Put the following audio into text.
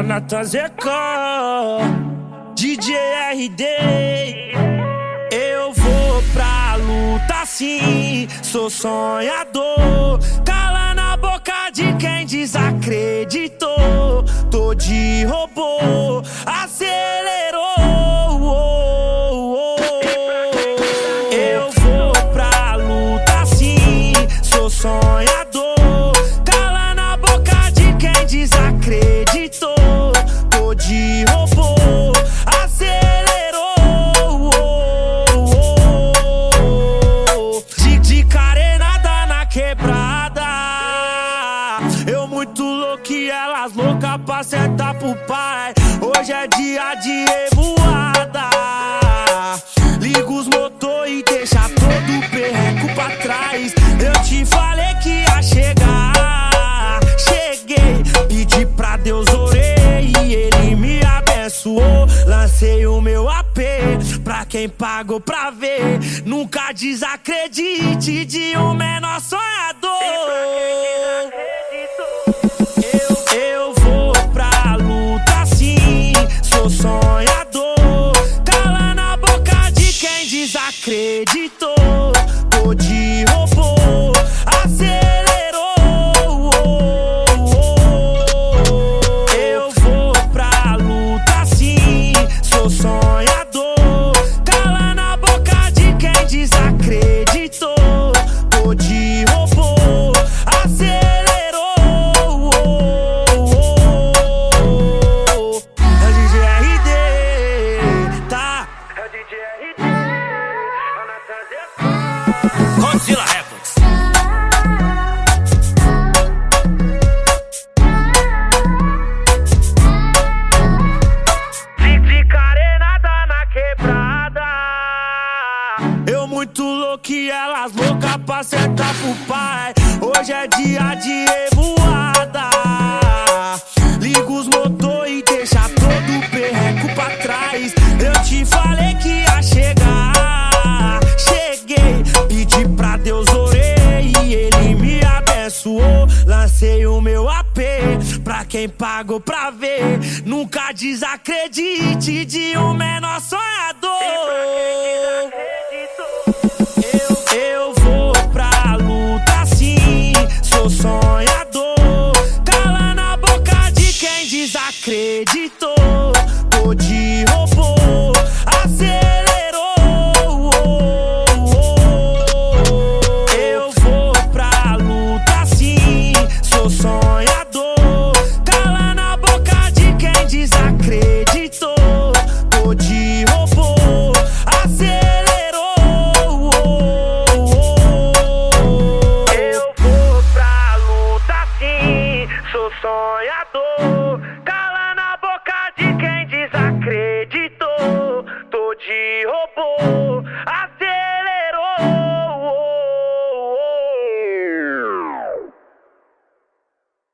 A Natan DJ RD. Eu vou pra luta sim, sou sonhador. Cala na boca de quem desacreditou. Tô de robô, acelerou. Louco elas louca pra sentar pro pai. Hoje é dia de revoada. Liga os motor e deixa todo o perreco pra trás. Eu te falei que ia chegar. Cheguei, pedi pra Deus orei e ele me abençoou. Lancei o meu AP pra quem pagou pra ver. Nunca desacredite de um menor sonhador. Muito louco e elas louca pra sentar pro pai. Hoje é dia de revoada. Liga os motor e deixa todo o perreco pra trás. Eu te falei que ia chegar. Cheguei, pedi pra Deus orei e ele me abençoou. Lancei o meu AP pra quem pagou pra ver. Nunca desacredite de um menor sonhador.